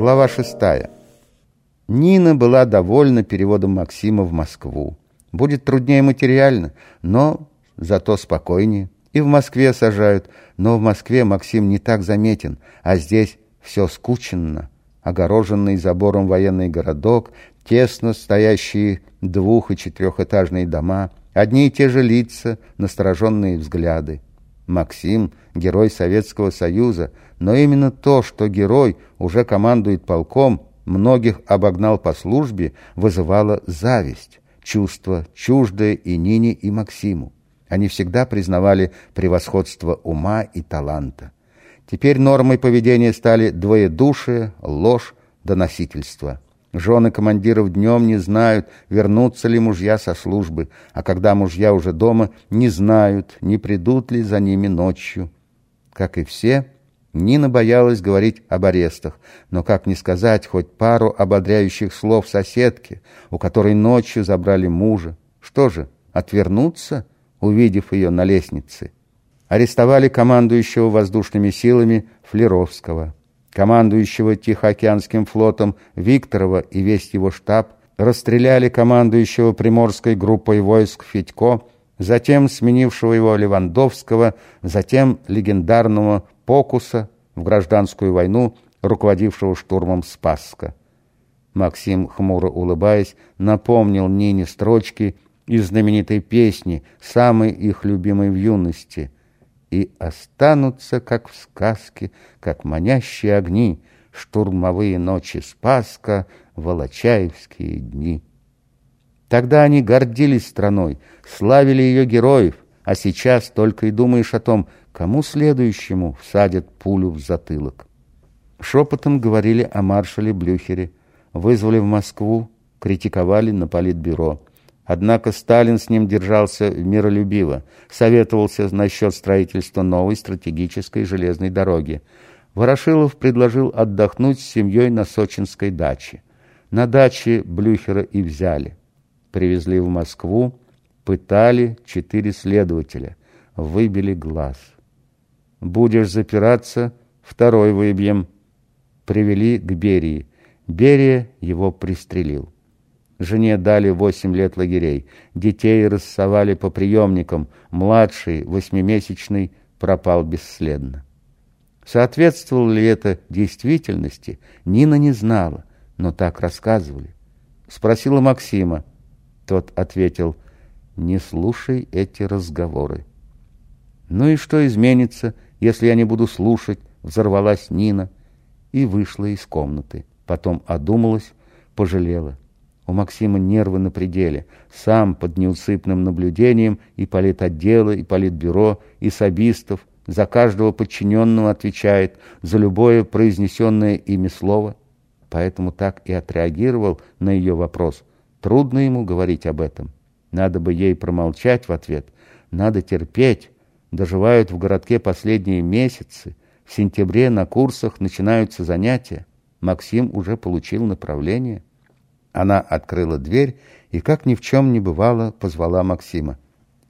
Глава шестая. Нина была довольна переводом Максима в Москву. Будет труднее материально, но зато спокойнее. И в Москве сажают, но в Москве Максим не так заметен, а здесь все скученно. Огороженный забором военный городок, тесно стоящие двух- и четырехэтажные дома, одни и те же лица, настороженные взгляды. Максим — герой Советского Союза, но именно то, что герой уже командует полком, многих обогнал по службе, вызывало зависть, чувство чуждое и Нине, и Максиму. Они всегда признавали превосходство ума и таланта. Теперь нормой поведения стали двоедушие, ложь, доносительство. Жены командиров днем не знают, вернутся ли мужья со службы, а когда мужья уже дома, не знают, не придут ли за ними ночью. Как и все, Нина боялась говорить об арестах, но как не сказать хоть пару ободряющих слов соседке, у которой ночью забрали мужа? Что же, отвернуться, увидев ее на лестнице? Арестовали командующего воздушными силами Флеровского командующего Тихоокеанским флотом Викторова и весь его штаб, расстреляли командующего Приморской группой войск Федько, затем сменившего его Левандовского, затем легендарного Покуса в гражданскую войну, руководившего штурмом Спасска. Максим, хмуро улыбаясь, напомнил Нине строчки из знаменитой песни, самой их любимой в юности — и останутся, как в сказке, как манящие огни, штурмовые ночи Спаска, волочаевские дни. Тогда они гордились страной, славили ее героев, а сейчас только и думаешь о том, кому следующему всадят пулю в затылок. Шепотом говорили о маршале Блюхере, вызвали в Москву, критиковали на политбюро. Однако Сталин с ним держался миролюбиво, советовался насчет строительства новой стратегической железной дороги. Ворошилов предложил отдохнуть с семьей на сочинской даче. На даче Блюхера и взяли. Привезли в Москву, пытали четыре следователя, выбили глаз. «Будешь запираться, второй выбьем». Привели к Берии. Берия его пристрелил. Жене дали восемь лет лагерей. Детей рассовали по приемникам. Младший, восьмимесячный, пропал бесследно. Соответствовало ли это действительности, Нина не знала, но так рассказывали. Спросила Максима. Тот ответил, не слушай эти разговоры. Ну и что изменится, если я не буду слушать, взорвалась Нина и вышла из комнаты. Потом одумалась, пожалела. У Максима нервы на пределе. Сам под неусыпным наблюдением и политотдела, и политбюро, и сабистов. За каждого подчиненного отвечает, за любое произнесенное ими слово. Поэтому так и отреагировал на ее вопрос. Трудно ему говорить об этом. Надо бы ей промолчать в ответ. Надо терпеть. Доживают в городке последние месяцы. В сентябре на курсах начинаются занятия. Максим уже получил направление. Она открыла дверь и, как ни в чем не бывало, позвала Максима.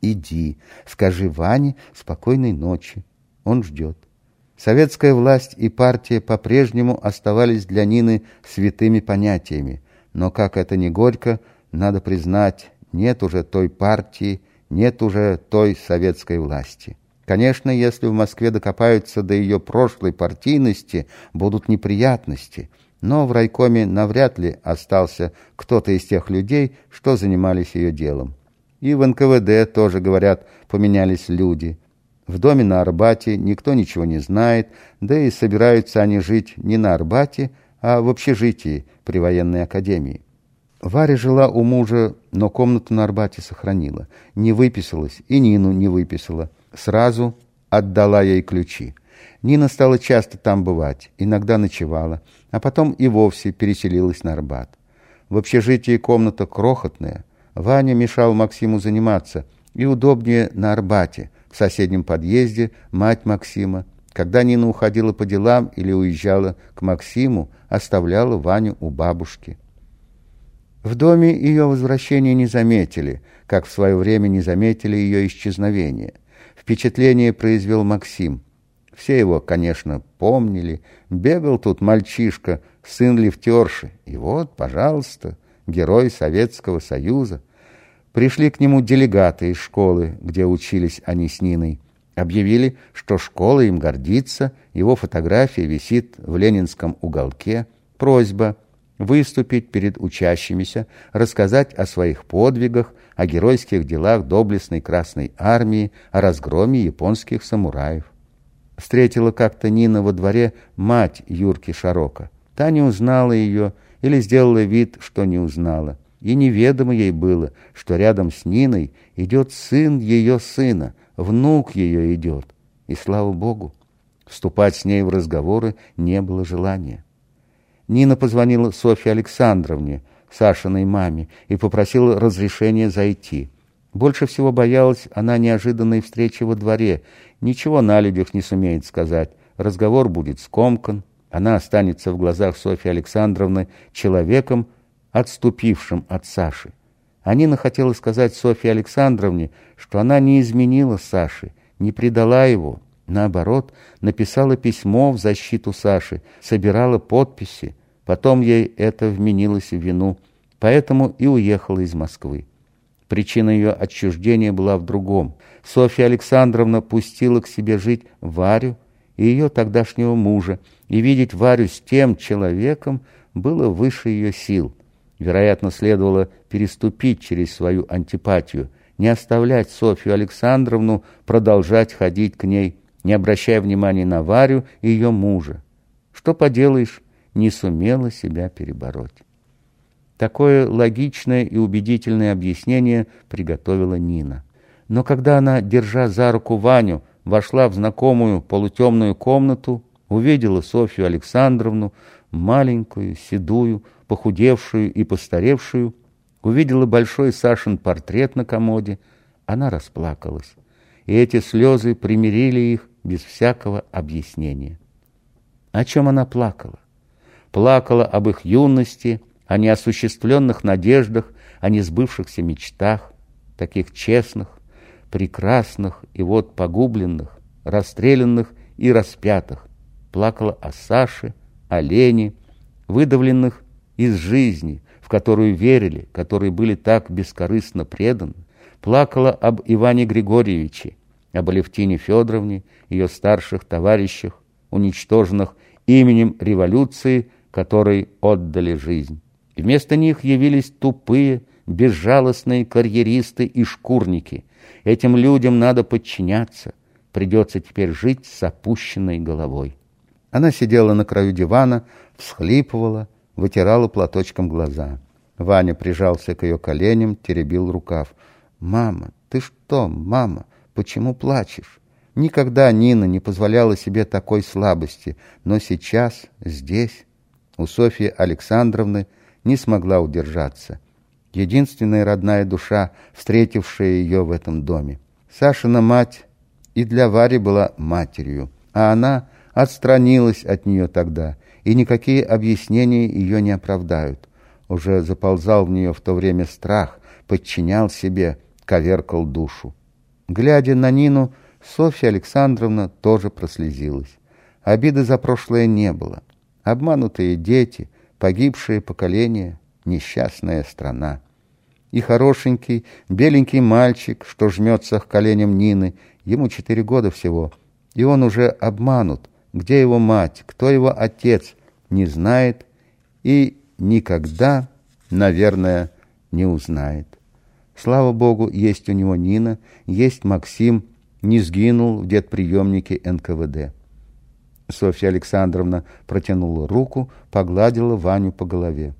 «Иди, скажи Ване спокойной ночи. Он ждет». Советская власть и партия по-прежнему оставались для Нины святыми понятиями. Но, как это ни горько, надо признать, нет уже той партии, нет уже той советской власти. Конечно, если в Москве докопаются до ее прошлой партийности, будут неприятности – но в райкоме навряд ли остался кто-то из тех людей, что занимались ее делом. И в НКВД тоже, говорят, поменялись люди. В доме на Арбате никто ничего не знает, да и собираются они жить не на Арбате, а в общежитии при военной академии. Варя жила у мужа, но комнату на Арбате сохранила. Не выписалась и Нину не выписала. Сразу отдала ей ключи. Нина стала часто там бывать, иногда ночевала, а потом и вовсе переселилась на Арбат. В общежитии комната крохотная. Ваня мешал Максиму заниматься, и удобнее на Арбате, в соседнем подъезде, мать Максима. Когда Нина уходила по делам или уезжала к Максиму, оставляла Ваню у бабушки. В доме ее возвращения не заметили, как в свое время не заметили ее исчезновения. Впечатление произвел Максим – Все его, конечно, помнили. Бегал тут мальчишка, сын лифтерши. И вот, пожалуйста, герой Советского Союза. Пришли к нему делегаты из школы, где учились они с Ниной. Объявили, что школа им гордится, его фотография висит в ленинском уголке. Просьба выступить перед учащимися, рассказать о своих подвигах, о геройских делах доблестной Красной Армии, о разгроме японских самураев. Встретила как-то Нина во дворе мать Юрки Шарока. Та не узнала ее или сделала вид, что не узнала. И неведомо ей было, что рядом с Ниной идет сын ее сына, внук ее идет. И слава Богу, вступать с ней в разговоры не было желания. Нина позвонила Софье Александровне, Сашиной маме, и попросила разрешения зайти. Больше всего боялась она неожиданной встречи во дворе. Ничего на людях не сумеет сказать. Разговор будет скомкан. Она останется в глазах Софьи Александровны человеком, отступившим от Саши. Анина хотела сказать Софье Александровне, что она не изменила Саши, не предала его, наоборот, написала письмо в защиту Саши, собирала подписи. Потом ей это вменилось в вину, поэтому и уехала из Москвы. Причина ее отчуждения была в другом. Софья Александровна пустила к себе жить Варю и ее тогдашнего мужа, и видеть Варю с тем человеком было выше ее сил – Вероятно, следовало переступить через свою антипатию, не оставлять Софью Александровну продолжать ходить к ней, не обращая внимания на Варю и ее мужа. Что поделаешь, не сумела себя перебороть. Такое логичное и убедительное объяснение приготовила Нина. Но когда она, держа за руку Ваню, вошла в знакомую полутемную комнату, увидела Софью Александровну, маленькую, седую, похудевшую и постаревшую, увидела большой Сашин портрет на комоде, она расплакалась. И эти слезы примирили их без всякого объяснения. О чем она плакала? Плакала об их юности, о неосуществленных надеждах, о несбывшихся мечтах, таких честных, прекрасных и вот погубленных, расстрелянных и распятых. Плакала о Саше, о Лене, выдавленных из жизни, в которую верили, которые были так бескорыстно преданы, плакала об Иване Григорьевиче, об Алевтине Федоровне, ее старших товарищах, уничтоженных именем революции, которой отдали жизнь. Вместо них явились тупые, безжалостные карьеристы и шкурники. Этим людям надо подчиняться. Придется теперь жить с опущенной головой. Она сидела на краю дивана, всхлипывала, вытирала платочком глаза. Ваня прижался к ее коленям, теребил рукав. «Мама, ты что, мама, почему плачешь?» Никогда Нина не позволяла себе такой слабости, но сейчас, здесь, у Софьи Александровны не смогла удержаться. Единственная родная душа, встретившая ее в этом доме. Сашина мать и для Вари была матерью, а она отстранилась от нее тогда и никакие объяснения ее не оправдают. Уже заползал в нее в то время страх, подчинял себе, коверкал душу. Глядя на Нину, Софья Александровна тоже прослезилась. Обиды за прошлое не было. Обманутые дети, погибшие поколения, несчастная страна. И хорошенький, беленький мальчик, что жмется к коленям Нины, ему четыре года всего, и он уже обманут, где его мать, кто его отец, не знает и никогда, наверное, не узнает. Слава Богу, есть у него Нина, есть Максим, не сгинул в детприемнике НКВД. Софья Александровна протянула руку, погладила Ваню по голове.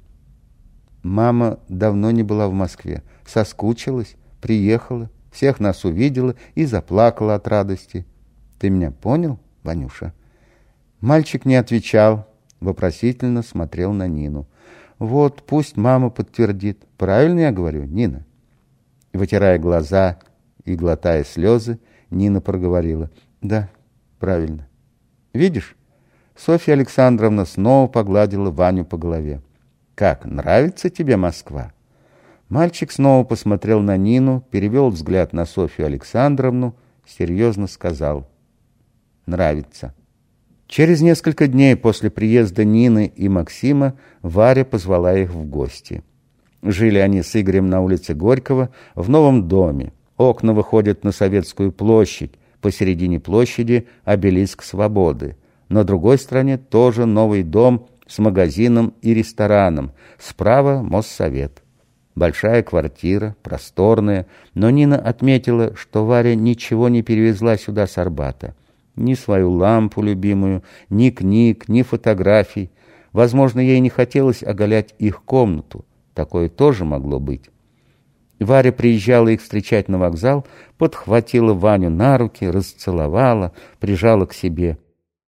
Мама давно не была в Москве, соскучилась, приехала, всех нас увидела и заплакала от радости. Ты меня понял, Ванюша? Мальчик не отвечал, вопросительно смотрел на Нину. «Вот, пусть мама подтвердит. Правильно я говорю, Нина?» Вытирая глаза и глотая слезы, Нина проговорила. «Да, правильно. Видишь?» Софья Александровна снова погладила Ваню по голове. «Как, нравится тебе Москва?» Мальчик снова посмотрел на Нину, перевел взгляд на Софью Александровну, серьезно сказал. нравится. Через несколько дней после приезда Нины и Максима Варя позвала их в гости. Жили они с Игорем на улице Горького в новом доме. Окна выходят на Советскую площадь. Посередине площади обелиск свободы. На другой стороне тоже новый дом с магазином и рестораном. Справа Моссовет. Большая квартира, просторная, но Нина отметила, что Варя ничего не перевезла сюда с Арбата. Ни свою лампу любимую, ни книг, ни фотографий. Возможно, ей не хотелось оголять их комнату. Такое тоже могло быть. Варя приезжала их встречать на вокзал, подхватила Ваню на руки, расцеловала, прижала к себе –